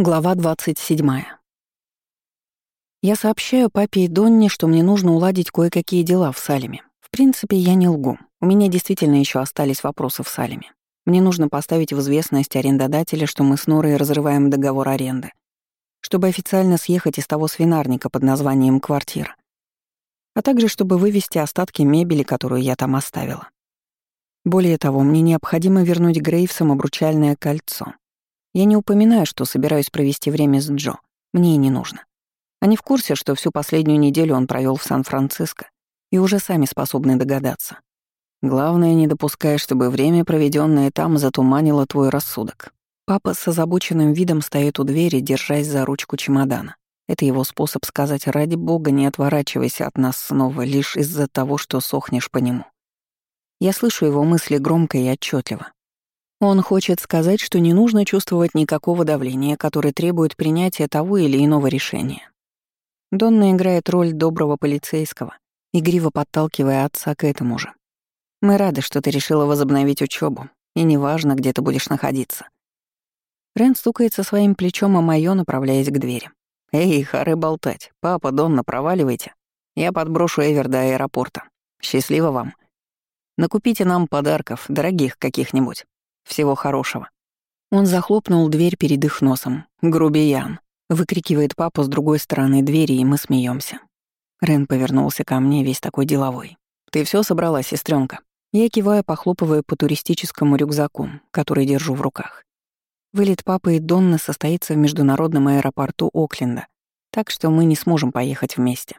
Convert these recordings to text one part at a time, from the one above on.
Глава 27. Я сообщаю папе и Донне, что мне нужно уладить кое-какие дела в Салеме. В принципе, я не лгу. У меня действительно еще остались вопросы в Салеме. Мне нужно поставить в известность арендодателя, что мы с Норой разрываем договор аренды, чтобы официально съехать из того свинарника под названием «Квартира», а также чтобы вывести остатки мебели, которую я там оставила. Более того, мне необходимо вернуть Грейвсам обручальное кольцо — я не упоминаю, что собираюсь провести время с Джо. Мне и не нужно. Они в курсе, что всю последнюю неделю он провел в Сан-Франциско, и уже сами способны догадаться. Главное, не допускай, чтобы время, проведенное там, затуманило твой рассудок. Папа с озабоченным видом стоит у двери, держась за ручку чемодана. Это его способ сказать «ради бога, не отворачивайся от нас снова лишь из-за того, что сохнешь по нему». Я слышу его мысли громко и отчетливо. Он хочет сказать, что не нужно чувствовать никакого давления, которое требует принятия того или иного решения. Донна играет роль доброго полицейского, игриво подталкивая отца к этому же. «Мы рады, что ты решила возобновить учебу, и неважно, где ты будешь находиться». Рен стукается своим плечом о моё, направляясь к двери. «Эй, хары болтать. Папа, Донна, проваливайте. Я подброшу Эвер до аэропорта. Счастливо вам. Накупите нам подарков, дорогих каких-нибудь. Всего хорошего». Он захлопнул дверь перед их носом. «Грубиян!» — выкрикивает папа с другой стороны двери, и мы смеемся. Рен повернулся ко мне, весь такой деловой. «Ты все собрала, сестренка? Я киваю, похлопывая по туристическому рюкзаку, который держу в руках. Вылет папы и Донны состоится в международном аэропорту Окленда, так что мы не сможем поехать вместе.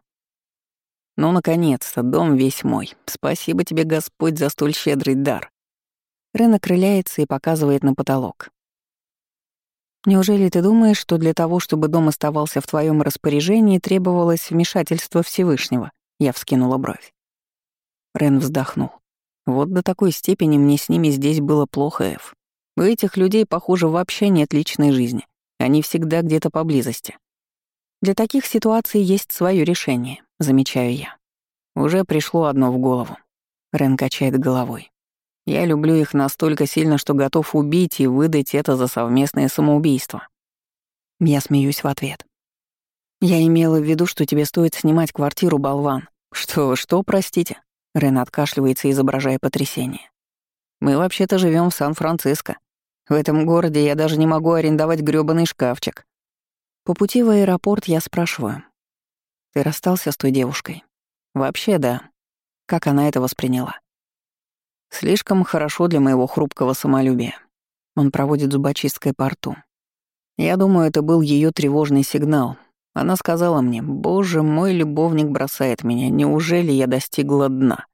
Ну, наконец-то, дом весь мой. Спасибо тебе, Господь, за столь щедрый дар. Рен окрыляется и показывает на потолок. «Неужели ты думаешь, что для того, чтобы дом оставался в твоем распоряжении, требовалось вмешательство Всевышнего?» Я вскинула бровь. Рен вздохнул. «Вот до такой степени мне с ними здесь было плохо, Эв. У этих людей, похоже, вообще нет личной жизни. Они всегда где-то поблизости. Для таких ситуаций есть свое решение, замечаю я. Уже пришло одно в голову. Рен качает головой. Я люблю их настолько сильно, что готов убить и выдать это за совместное самоубийство. Я смеюсь в ответ. Я имела в виду, что тебе стоит снимать квартиру, болван. Что, что, простите? Рен откашливается, изображая потрясение. Мы вообще-то живем в Сан-Франциско. В этом городе я даже не могу арендовать грёбаный шкафчик. По пути в аэропорт я спрашиваю. Ты расстался с той девушкой? Вообще, да. Как она это восприняла? Слишком хорошо для моего хрупкого самолюбия. Он проводит зубочисткой по рту. Я думаю, это был ее тревожный сигнал. Она сказала мне, «Боже, мой любовник бросает меня. Неужели я достигла дна?»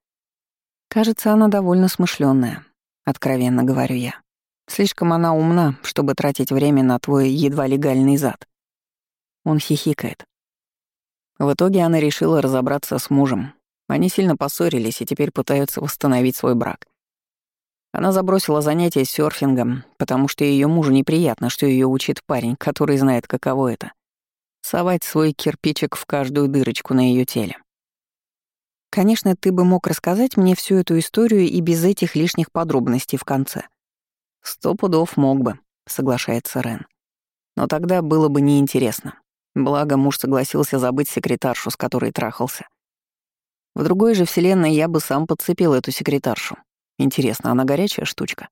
Кажется, она довольно смышленная, откровенно говорю я. Слишком она умна, чтобы тратить время на твой едва легальный зад. Он хихикает. В итоге она решила разобраться с мужем, они сильно поссорились и теперь пытаются восстановить свой брак. Она забросила занятия серфингом, потому что ее мужу неприятно, что ее учит парень, который знает, каково это — совать свой кирпичик в каждую дырочку на ее теле. Конечно, ты бы мог рассказать мне всю эту историю и без этих лишних подробностей в конце. Сто пудов мог бы, соглашается Рен. Но тогда было бы неинтересно. Благо, муж согласился забыть секретаршу, с которой трахался. В другой же вселенной я бы сам подцепил эту секретаршу. Интересно, она горячая штучка?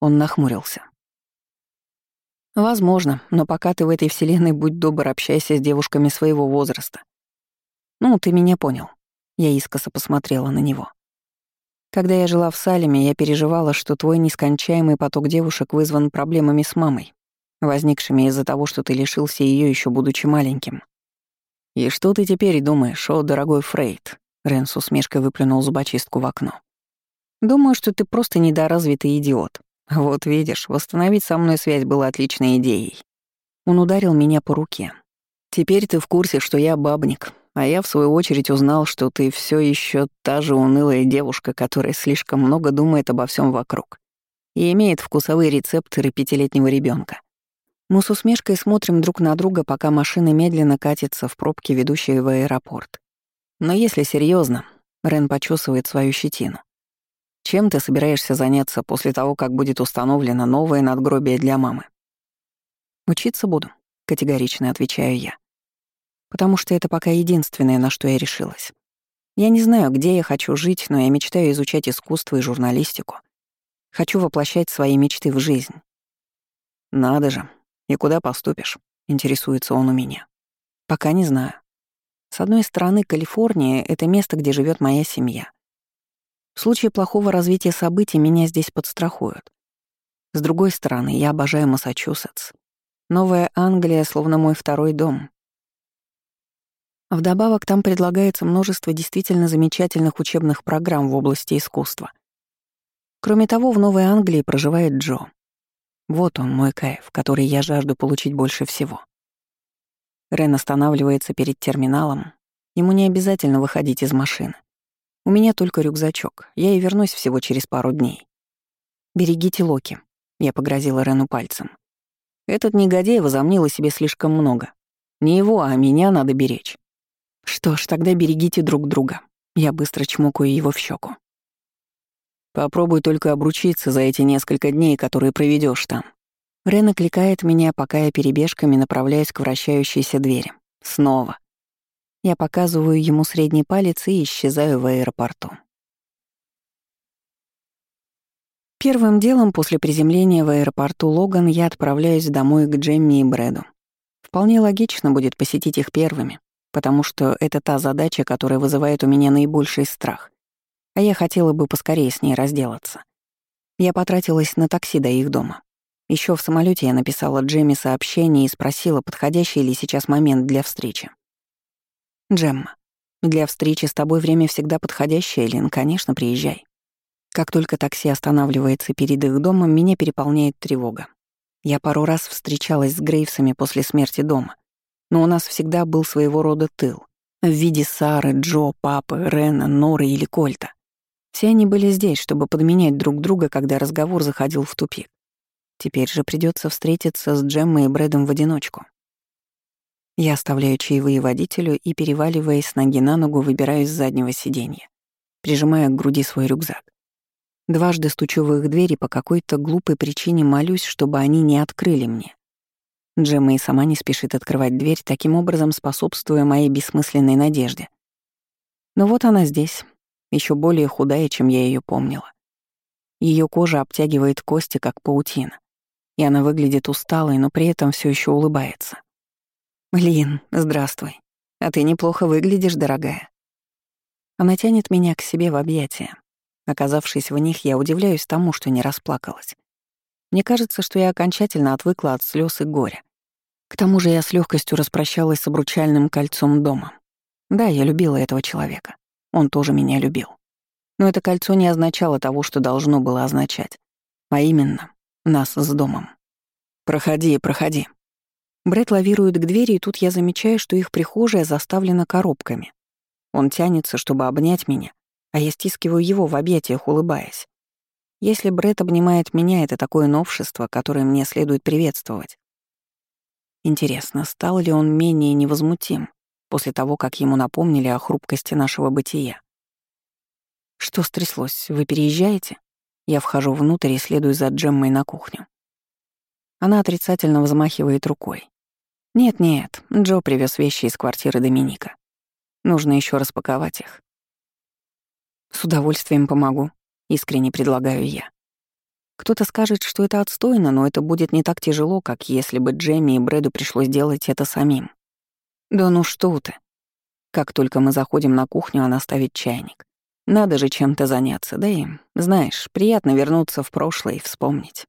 Он нахмурился. Возможно, но пока ты в этой вселенной, будь добр, общайся с девушками своего возраста. Ну, ты меня понял. Я искоса посмотрела на него. Когда я жила в Салеме, я переживала, что твой нескончаемый поток девушек вызван проблемами с мамой, возникшими из-за того, что ты лишился ее еще будучи маленьким. И что ты теперь думаешь, о, дорогой Фрейд? Рен с усмешкой выплюнул зубочистку в окно. «Думаю, что ты просто недоразвитый идиот. Вот видишь, восстановить со мной связь была отличной идеей». Он ударил меня по руке. «Теперь ты в курсе, что я бабник, а я, в свою очередь, узнал, что ты все еще та же унылая девушка, которая слишком много думает обо всем вокруг и имеет вкусовые рецепторы пятилетнего ребенка. Мы с усмешкой смотрим друг на друга, пока машина медленно катится в пробке, ведущей в аэропорт. Но если серьезно, Рен почесывает свою щетину. Чем ты собираешься заняться после того, как будет установлено новое надгробие для мамы? Учиться буду. — категорично отвечаю я. «Потому что это пока единственное, на что я решилась. Я не знаю, где я хочу жить, но я мечтаю изучать искусство и журналистику. Хочу воплощать свои мечты в жизнь». «Надо же. И куда поступишь?» — интересуется он у меня. «Пока не знаю. С одной стороны, Калифорния — это место, где живет моя семья. В случае плохого развития событий меня здесь подстрахуют. С другой стороны, я обожаю Массачусетс. Новая Англия словно мой второй дом. Вдобавок там предлагается множество действительно замечательных учебных программ в области искусства. Кроме того, в Новой Англии проживает Джо. Вот он, мой кайф, который я жажду получить больше всего. Рен останавливается перед терминалом. Ему не обязательно выходить из машины. У меня только рюкзачок. Я и вернусь всего через пару дней. «Берегите Локи», — я погрозила Рену пальцем. Этот негодяй возомнил о себе слишком много. Не его, а меня надо беречь. Что ж, тогда берегите друг друга. Я быстро чмокаю его в щеку. Попробуй только обручиться за эти несколько дней, которые проведешь там. Рен окликает меня, пока я перебежками направляюсь к вращающейся двери. Снова. Я показываю ему средний палец и исчезаю в аэропорту. Первым делом после приземления в аэропорту Логан я отправляюсь домой к Джемми и Брэду. Вполне логично будет посетить их первыми, потому что это та задача, которая вызывает у меня наибольший страх. А я хотела бы поскорее с ней разделаться. Я потратилась на такси до их дома. Еще в самолете я написала Джемми сообщение и спросила, подходящий ли сейчас момент для встречи. Джемма, для встречи с тобой время всегда подходящее, Лин, конечно, приезжай. Как только такси останавливается перед их домом, меня переполняет тревога. Я пару раз встречалась с Грейвсами после смерти дома, но у нас всегда был своего рода тыл в виде Сары, Джо, Папы, Рена, Норы или Кольта. Все они были здесь, чтобы подменять друг друга, когда разговор заходил в тупик. Теперь же придется встретиться с Джеммой и Брэдом в одиночку. Я оставляю чаевые водителю и, переваливаясь с ноги на ногу, выбираюсь с заднего сиденья, прижимая к груди свой рюкзак. Дважды стучу в их двери по какой-то глупой причине молюсь, чтобы они не открыли мне. Джемма и сама не спешит открывать дверь, таким образом способствуя моей бессмысленной надежде. Но вот она здесь, еще более худая, чем я ее помнила. Ее кожа обтягивает кости, как паутина, и она выглядит усталой, но при этом все еще улыбается. «Лин, здравствуй. А ты неплохо выглядишь, дорогая». Она тянет меня к себе в объятия. Оказавшись в них, я удивляюсь тому, что не расплакалась. Мне кажется, что я окончательно отвыкла от слез и горя. К тому же я с легкостью распрощалась с обручальным кольцом дома. Да, я любила этого человека. Он тоже меня любил. Но это кольцо не означало того, что должно было означать. А именно, нас с домом. «Проходи, проходи», Брэд лавирует к двери, и тут я замечаю, что их прихожая заставлена коробками. Он тянется, чтобы обнять меня, а я стискиваю его в объятиях, улыбаясь. Если Брэд обнимает меня, это такое новшество, которое мне следует приветствовать. Интересно, стал ли он менее невозмутим после того, как ему напомнили о хрупкости нашего бытия? Что стряслось? Вы переезжаете? Я вхожу внутрь и следую за Джеммой на кухню. Она отрицательно взмахивает рукой. Нет-нет, Джо привез вещи из квартиры Доминика. Нужно еще распаковать их. С удовольствием помогу, искренне предлагаю я. Кто-то скажет, что это отстойно, но это будет не так тяжело, как если бы Джемми и Брэду пришлось делать это самим. Да ну что ты. Как только мы заходим на кухню, она ставит чайник. Надо же чем-то заняться, да и, знаешь, приятно вернуться в прошлое и вспомнить.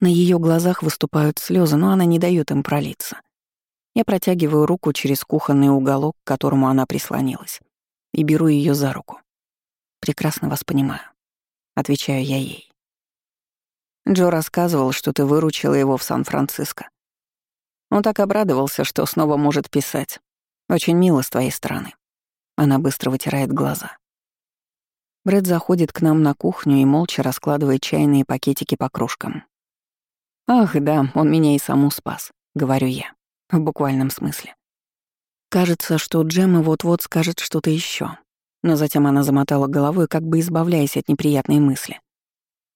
На ее глазах выступают слезы, но она не дает им пролиться. Я протягиваю руку через кухонный уголок, к которому она прислонилась, и беру ее за руку. «Прекрасно вас понимаю», — отвечаю я ей. Джо рассказывал, что ты выручила его в Сан-Франциско. Он так обрадовался, что снова может писать. Очень мило с твоей стороны. Она быстро вытирает глаза. Брэд заходит к нам на кухню и молча раскладывает чайные пакетики по кружкам. «Ах, да, он меня и саму спас», — говорю я. В буквальном смысле. Кажется, что Джемма вот-вот скажет что-то еще, но затем она замотала головой, как бы избавляясь от неприятной мысли.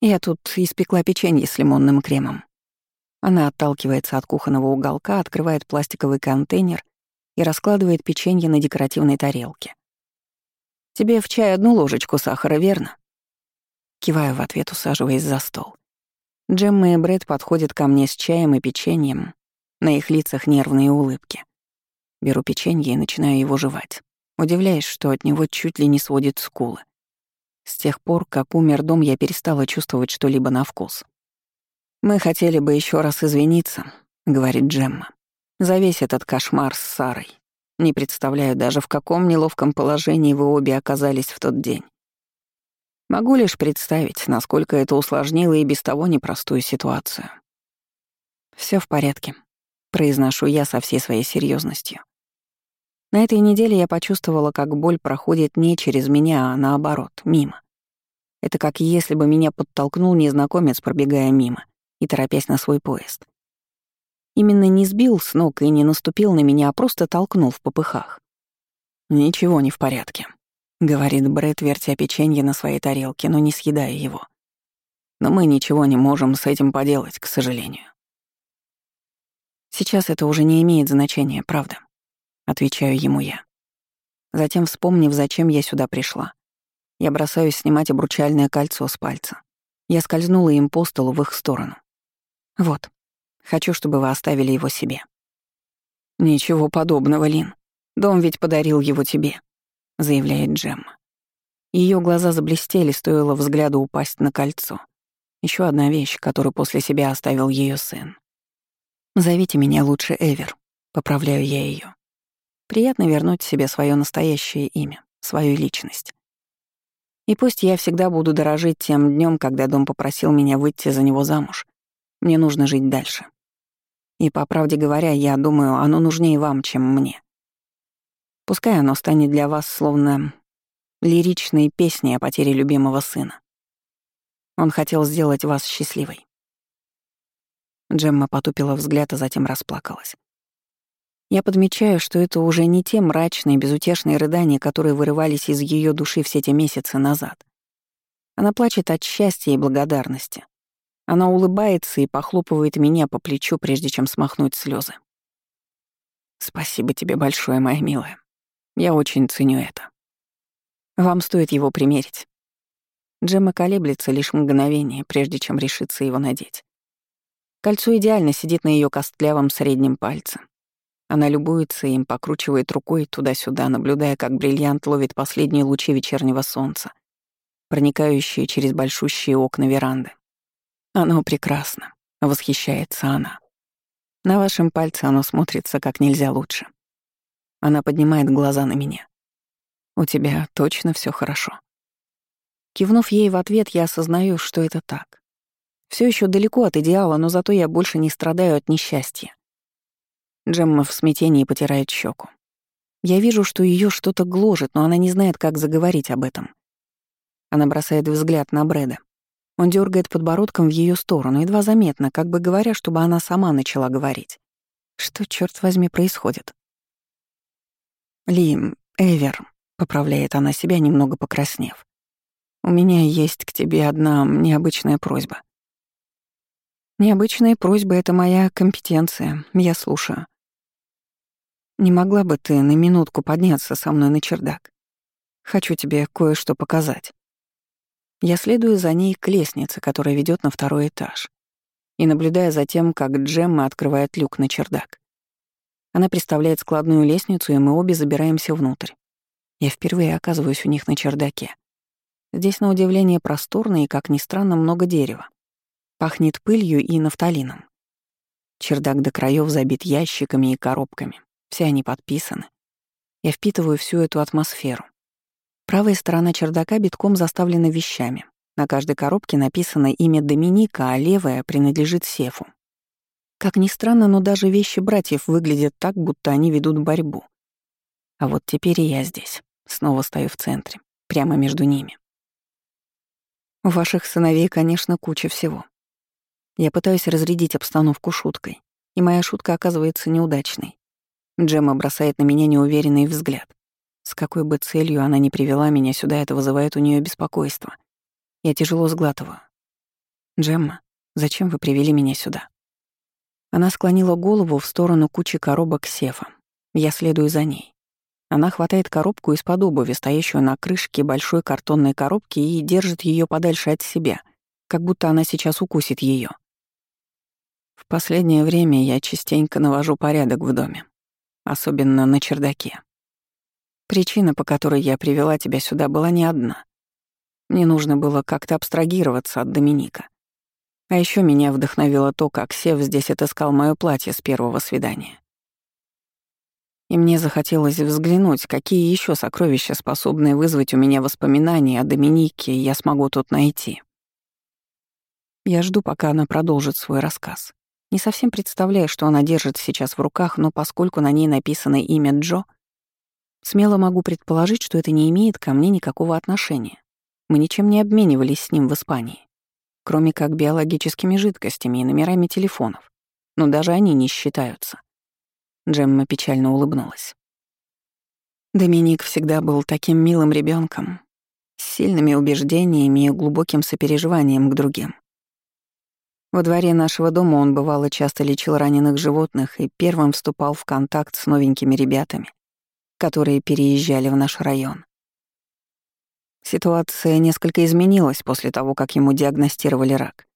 Я тут испекла печенье с лимонным кремом. Она отталкивается от кухонного уголка, открывает пластиковый контейнер и раскладывает печенье на декоративной тарелке. «Тебе в чай одну ложечку сахара, верно?» Киваю в ответ, усаживаясь за стол. Джемма и Брэд подходят ко мне с чаем и печеньем. На их лицах нервные улыбки. Беру печенье и начинаю его жевать. Удивляюсь, что от него чуть ли не сводит скулы. С тех пор, как умер дом, я перестала чувствовать что-либо на вкус. «Мы хотели бы еще раз извиниться», — говорит Джемма, «за весь этот кошмар с Сарой. Не представляю даже, в каком неловком положении вы обе оказались в тот день. Могу лишь представить, насколько это усложнило и без того непростую ситуацию. Все в порядке», — произношу я со всей своей серьезностью. На этой неделе я почувствовала, как боль проходит не через меня, а наоборот, мимо. Это как если бы меня подтолкнул незнакомец, пробегая мимо и торопясь на свой поезд. Именно не сбил с ног и не наступил на меня, а просто толкнул в попыхах. «Ничего не в порядке», — говорит Брэд, вертя печенье на своей тарелке, но не съедая его. «Но мы ничего не можем с этим поделать, к сожалению». Сейчас это уже не имеет значения, правда? Отвечаю ему я. Затем, вспомнив, зачем я сюда пришла, я бросаюсь снимать обручальное кольцо с пальца. Я скользнула им по столу в их сторону. Вот. Хочу, чтобы вы оставили его себе. Ничего подобного, Лин. Дом ведь подарил его тебе, заявляет Джемма. Ее глаза заблестели, стоило взгляду упасть на кольцо. Еще одна вещь, которую после себя оставил ее сын. «Зовите меня лучше Эвер», — поправляю я ее. Приятно вернуть себе свое настоящее имя, свою личность. И пусть я всегда буду дорожить тем днем, когда дом попросил меня выйти за него замуж, мне нужно жить дальше. И, по правде говоря, я думаю, оно нужнее вам, чем мне. Пускай оно станет для вас словно лиричной песней о потере любимого сына. Он хотел сделать вас счастливой. Джемма потупила взгляд, а затем расплакалась. Я подмечаю, что это уже не те мрачные, безутешные рыдания, которые вырывались из ее души все те месяцы назад. Она плачет от счастья и благодарности. Она улыбается и похлопывает меня по плечу, прежде чем смахнуть слезы. «Спасибо тебе большое, моя милая. Я очень ценю это. Вам стоит его примерить». Джемма колеблется лишь мгновение, прежде чем решится его надеть. Кольцо идеально сидит на ее костлявом среднем пальце. Она любуется им, покручивает рукой туда-сюда, наблюдая, как бриллиант ловит последние лучи вечернего солнца, проникающие через большущие окна веранды. Оно прекрасно, восхищается она. На вашем пальце оно смотрится как нельзя лучше. Она поднимает глаза на меня. У тебя точно все хорошо. Кивнув ей в ответ, я осознаю, что это так. Все еще далеко от идеала, но зато я больше не страдаю от несчастья. Джемма в смятении потирает щеку. Я вижу, что ее что-то гложет, но она не знает, как заговорить об этом. Она бросает взгляд на Брэда. Он дергает подбородком в ее сторону, едва заметно, как бы говоря, чтобы она сама начала говорить. Что, черт возьми, происходит? Ли, Эвер, поправляет она себя, немного покраснев. У меня есть к тебе одна необычная просьба. Необычные просьбы — это моя компетенция, я слушаю. Не могла бы ты на минутку подняться со мной на чердак? Хочу тебе кое-что показать. Я следую за ней к лестнице, которая ведет на второй этаж, и наблюдая за тем, как Джемма открывает люк на чердак. Она представляет складную лестницу, и мы обе забираемся внутрь. Я впервые оказываюсь у них на чердаке. Здесь, на удивление, просторно и, как ни странно, много дерева. Пахнет пылью и нафталином. Чердак до краев забит ящиками и коробками. Все они подписаны. Я впитываю всю эту атмосферу. Правая сторона чердака битком заставлена вещами. На каждой коробке написано имя Доминика, а левая принадлежит Сефу. Как ни странно, но даже вещи братьев выглядят так, будто они ведут борьбу. А вот теперь и я здесь. Снова стою в центре, прямо между ними. У ваших сыновей, конечно, куча всего. Я пытаюсь разрядить обстановку шуткой, и моя шутка оказывается неудачной. Джемма бросает на меня неуверенный взгляд. С какой бы целью она ни привела меня сюда, это вызывает у нее беспокойство. Я тяжело сглатываю. «Джемма, зачем вы привели меня сюда?» Она склонила голову в сторону кучи коробок сефа. Я следую за ней. Она хватает коробку из-под обуви, стоящую на крышке большой картонной коробки, и держит ее подальше от себя, как будто она сейчас укусит ее. В последнее время я частенько навожу порядок в доме, особенно на чердаке. Причина, по которой я привела тебя сюда, была не одна. Мне нужно было как-то абстрагироваться от Доминика. А еще меня вдохновило то, как Сев здесь отыскал мое платье с первого свидания. И мне захотелось взглянуть, какие еще сокровища, способные вызвать у меня воспоминания о Доминике, я смогу тут найти. Я жду, пока она продолжит свой рассказ. Не совсем представляя, что она держит сейчас в руках, но поскольку на ней написано имя Джо, смело могу предположить, что это не имеет ко мне никакого отношения. Мы ничем не обменивались с ним в Испании, кроме как биологическими жидкостями и номерами телефонов. Но даже они не считаются. Джемма печально улыбнулась. Доминик всегда был таким милым ребенком, с сильными убеждениями и глубоким сопереживанием к другим. Во дворе нашего дома он бывало часто лечил раненых животных и первым вступал в контакт с новенькими ребятами, которые переезжали в наш район. Ситуация несколько изменилась после того, как ему диагностировали рак.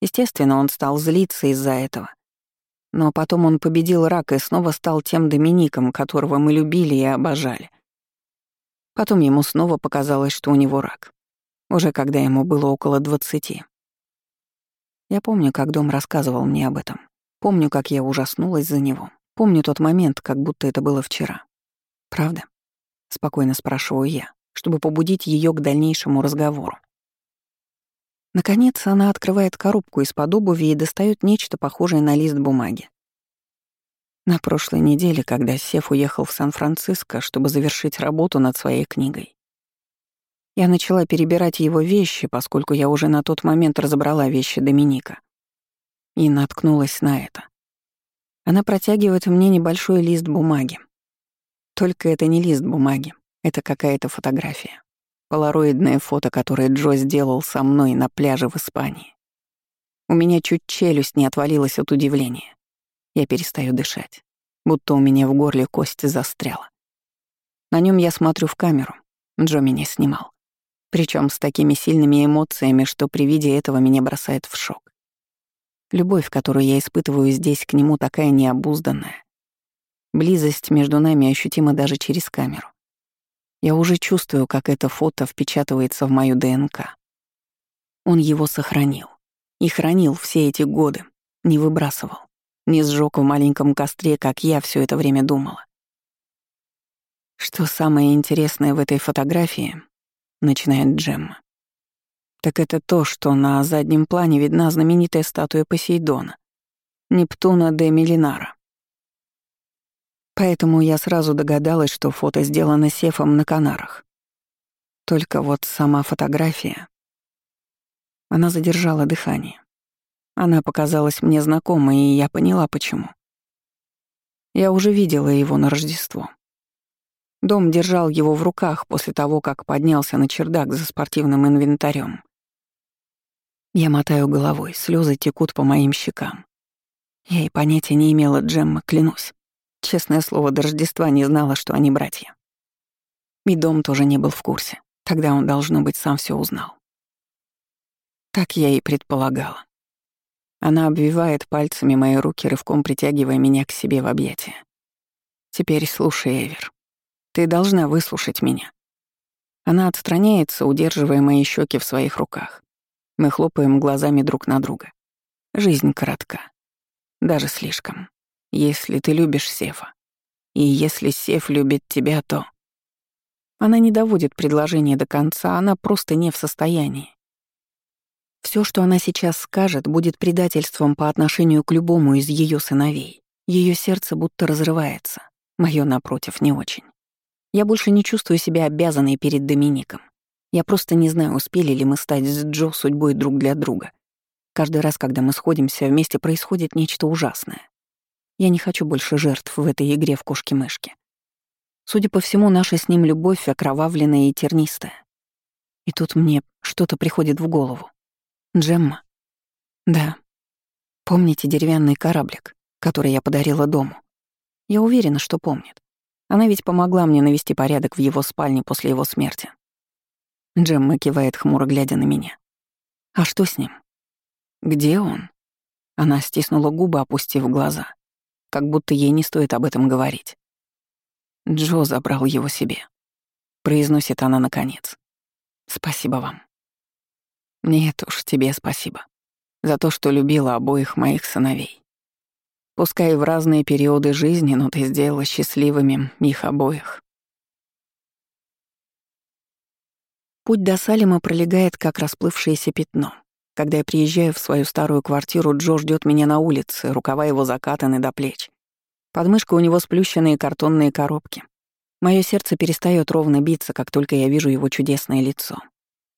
Естественно, он стал злиться из-за этого. Но потом он победил рак и снова стал тем Домиником, которого мы любили и обожали. Потом ему снова показалось, что у него рак. Уже когда ему было около двадцати. Я помню, как дом рассказывал мне об этом. Помню, как я ужаснулась за него. Помню тот момент, как будто это было вчера. «Правда?» — спокойно спрашиваю я чтобы побудить ее к дальнейшему разговору. Наконец, она открывает коробку из-под обуви и достает нечто похожее на лист бумаги. На прошлой неделе, когда Сеф уехал в Сан-Франциско, чтобы завершить работу над своей книгой, я начала перебирать его вещи, поскольку я уже на тот момент разобрала вещи Доминика. И наткнулась на это. Она протягивает мне небольшой лист бумаги. Только это не лист бумаги, это какая-то фотография. Полароидное фото, которое Джо сделал со мной на пляже в Испании. У меня чуть челюсть не отвалилась от удивления. Я перестаю дышать, будто у меня в горле кость застряла. На нем я смотрю в камеру. Джо меня снимал. Причем с такими сильными эмоциями, что при виде этого меня бросает в шок. Любовь, которую я испытываю здесь к нему, такая необузданная. Близость между нами ощутима даже через камеру. Я уже чувствую, как это фото впечатывается в мою ДНК. Он его сохранил. И хранил все эти годы. Не выбрасывал. Не сжег в маленьком костре, как я все это время думала. Что самое интересное в этой фотографии, начинает Джемма, так это то, что на заднем плане видна знаменитая статуя Посейдона, Нептуна де Милинара. Поэтому я сразу догадалась, что фото сделано Сефом на Канарах. Только вот сама фотография... Она задержала дыхание. Она показалась мне знакомой, и я поняла, почему. Я уже видела его на Рождество. Дом держал его в руках после того, как поднялся на чердак за спортивным инвентарем. Я мотаю головой, слезы текут по моим щекам. Я и понятия не имела Джемма, клянусь. Честное слово, до Рождества не знала, что они братья. И дом тоже не был в курсе. Тогда он, должно быть, сам все узнал. Так я и предполагала. Она обвивает пальцами мои руки, рывком притягивая меня к себе в объятия. «Теперь слушай, Эвер. Ты должна выслушать меня». Она отстраняется, удерживая мои щеки в своих руках. Мы хлопаем глазами друг на друга. Жизнь коротка. Даже слишком. Если ты любишь Сефа, и если Сеф любит тебя, то... Она не доводит предложение до конца, она просто не в состоянии. Все, что она сейчас скажет, будет предательством по отношению к любому из ее сыновей. Ее сердце будто разрывается. Мое, напротив, не очень. Я больше не чувствую себя обязанной перед Домиником. Я просто не знаю, успели ли мы стать с Джо судьбой друг для друга. Каждый раз, когда мы сходимся вместе, происходит нечто ужасное. Я не хочу больше жертв в этой игре в кошки-мышки. Судя по всему, наша с ним любовь окровавленная и тернистая. И тут мне что-то приходит в голову. Джемма. Да. Помните деревянный кораблик? который я подарила дому. Я уверена, что помнит. Она ведь помогла мне навести порядок в его спальне после его смерти. Джемма кивает, хмуро глядя на меня. «А что с ним? Где он?» Она стиснула губы, опустив глаза, как будто ей не стоит об этом говорить. Джо забрал его себе. Произносит она наконец. «Спасибо вам». «Нет уж, тебе спасибо. За то, что любила обоих моих сыновей. Пускай в разные периоды жизни, но ты сделала счастливыми их обоих. Путь до Салима пролегает, как расплывшееся пятно. Когда я приезжаю в свою старую квартиру, Джо ждет меня на улице, рукава его закатаны до плеч. Под у него сплющенные картонные коробки. Мое сердце перестает ровно биться, как только я вижу его чудесное лицо.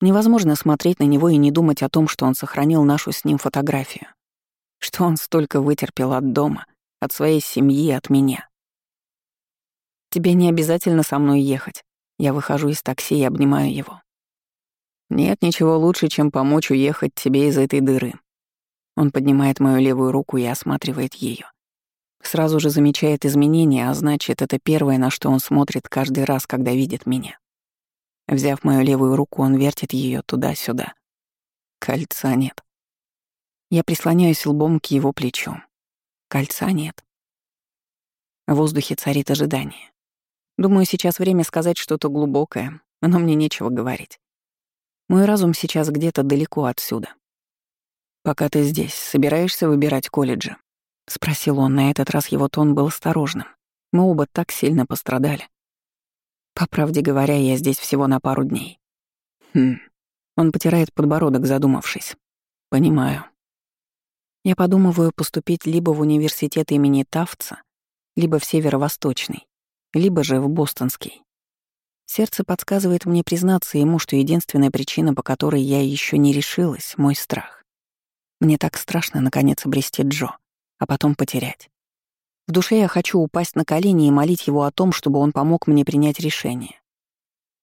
Невозможно смотреть на него и не думать о том, что он сохранил нашу с ним фотографию что он столько вытерпел от дома, от своей семьи, от меня. Тебе не обязательно со мной ехать. Я выхожу из такси и обнимаю его. Нет ничего лучше, чем помочь уехать тебе из этой дыры. Он поднимает мою левую руку и осматривает ее. Сразу же замечает изменения, а значит, это первое, на что он смотрит каждый раз, когда видит меня. Взяв мою левую руку, он вертит ее туда-сюда. Кольца нет. Я прислоняюсь лбом к его плечу. Кольца нет. В воздухе царит ожидание. Думаю, сейчас время сказать что-то глубокое, но мне нечего говорить. Мой разум сейчас где-то далеко отсюда. «Пока ты здесь, собираешься выбирать колледжи?» — спросил он. На этот раз его тон был осторожным. Мы оба так сильно пострадали. По правде говоря, я здесь всего на пару дней. Хм. Он потирает подбородок, задумавшись. Понимаю. Я подумываю поступить либо в университет имени Тавца, либо в Северо-Восточный, либо же в Бостонский. Сердце подсказывает мне признаться ему, что единственная причина, по которой я еще не решилась, — мой страх. Мне так страшно, наконец, обрести Джо, а потом потерять. В душе я хочу упасть на колени и молить его о том, чтобы он помог мне принять решение.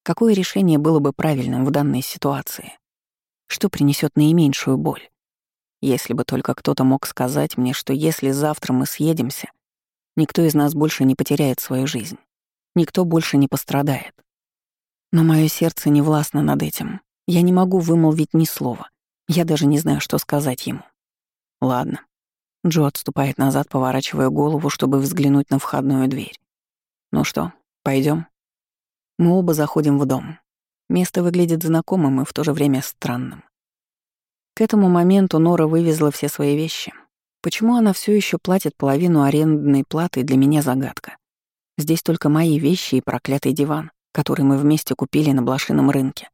Какое решение было бы правильным в данной ситуации? Что принесет наименьшую боль? Если бы только кто-то мог сказать мне, что если завтра мы съедемся, никто из нас больше не потеряет свою жизнь. Никто больше не пострадает. Но мое сердце не властно над этим. Я не могу вымолвить ни слова. Я даже не знаю, что сказать ему. Ладно. Джо отступает назад, поворачивая голову, чтобы взглянуть на входную дверь. Ну что, пойдем? Мы оба заходим в дом. Место выглядит знакомым и в то же время странным. К этому моменту Нора вывезла все свои вещи. Почему она все еще платит половину арендной платы, для меня загадка. Здесь только мои вещи и проклятый диван, который мы вместе купили на блошином рынке.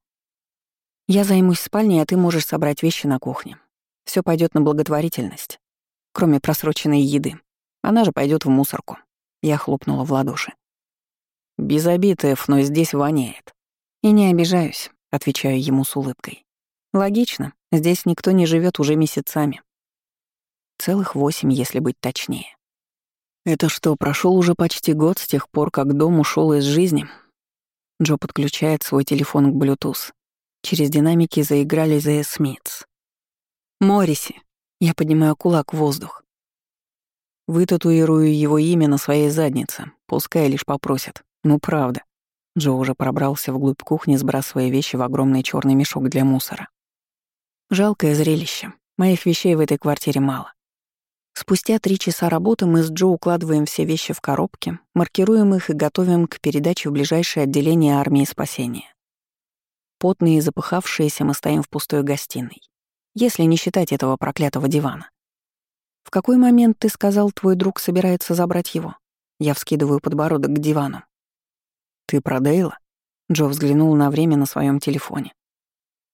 Я займусь спальней, а ты можешь собрать вещи на кухне. Все пойдет на благотворительность, кроме просроченной еды. Она же пойдет в мусорку. Я хлопнула в ладоши. Без обид, Эф, но здесь воняет. И не обижаюсь, отвечаю ему с улыбкой. Логично. Здесь никто не живет уже месяцами. Целых восемь, если быть точнее. Это что, прошел уже почти год с тех пор, как дом ушел из жизни? Джо подключает свой телефон к Bluetooth. Через динамики заиграли The Smiths. Морриси. Я поднимаю кулак в воздух. Вытатуирую его имя на своей заднице, пускай лишь попросят. Ну правда. Джо уже пробрался вглубь кухни, сбрасывая вещи в огромный черный мешок для мусора. Жалкое зрелище. Моих вещей в этой квартире мало. Спустя три часа работы мы с Джо укладываем все вещи в коробки, маркируем их и готовим к передаче в ближайшее отделение армии спасения. Потные и запыхавшиеся мы стоим в пустой гостиной, если не считать этого проклятого дивана. В какой момент ты сказал, твой друг собирается забрать его? Я вскидываю подбородок к дивану. Ты про Дейла? Джо взглянул на время на своем телефоне.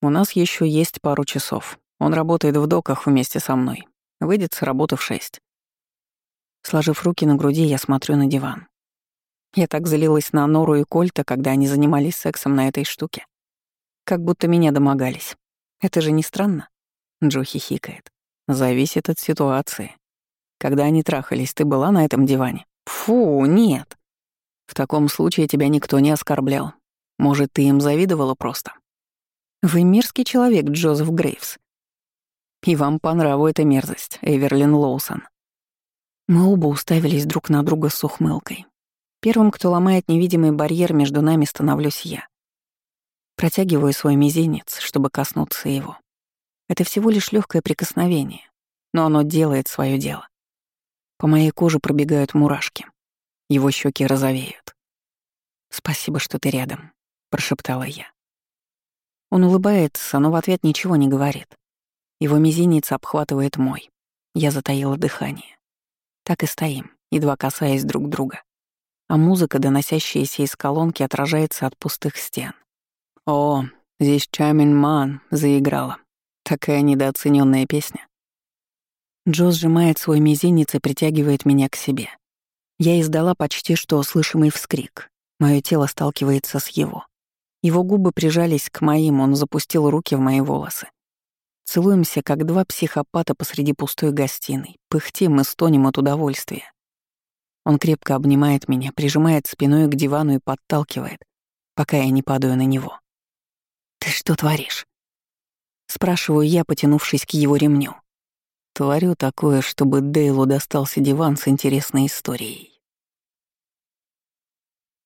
У нас еще есть пару часов. Он работает в доках вместе со мной. Выйдет с работы в шесть. Сложив руки на груди, я смотрю на диван. Я так залилась на Нору и Кольта, когда они занимались сексом на этой штуке. Как будто меня домогались. Это же не странно? Джо хихикает. Зависит от ситуации. Когда они трахались, ты была на этом диване? Фу, нет. В таком случае тебя никто не оскорблял. Может, ты им завидовала просто? Вы мерзкий человек, Джозеф Грейвс. И вам по нраву эта мерзость, Эверлин Лоусон. Мы оба уставились друг на друга с ухмылкой. Первым, кто ломает невидимый барьер между нами, становлюсь я. Протягиваю свой мизинец, чтобы коснуться его. Это всего лишь легкое прикосновение, но оно делает свое дело. По моей коже пробегают мурашки. Его щеки розовеют. «Спасибо, что ты рядом», — прошептала я. Он улыбается, но в ответ ничего не говорит. Его мизинец обхватывает мой. Я затаила дыхание. Так и стоим, едва касаясь друг друга. А музыка, доносящаяся из колонки, отражается от пустых стен. «О, здесь Чамин Ман» заиграла. Такая недооцененная песня. Джо сжимает свой мизинец и притягивает меня к себе. Я издала почти что слышимый вскрик. Мое тело сталкивается с его. Его губы прижались к моим, он запустил руки в мои волосы. Целуемся, как два психопата посреди пустой гостиной, пыхтим и стонем от удовольствия. Он крепко обнимает меня, прижимает спиной к дивану и подталкивает, пока я не падаю на него. «Ты что творишь?» Спрашиваю я, потянувшись к его ремню. Творю такое, чтобы Дейлу достался диван с интересной историей.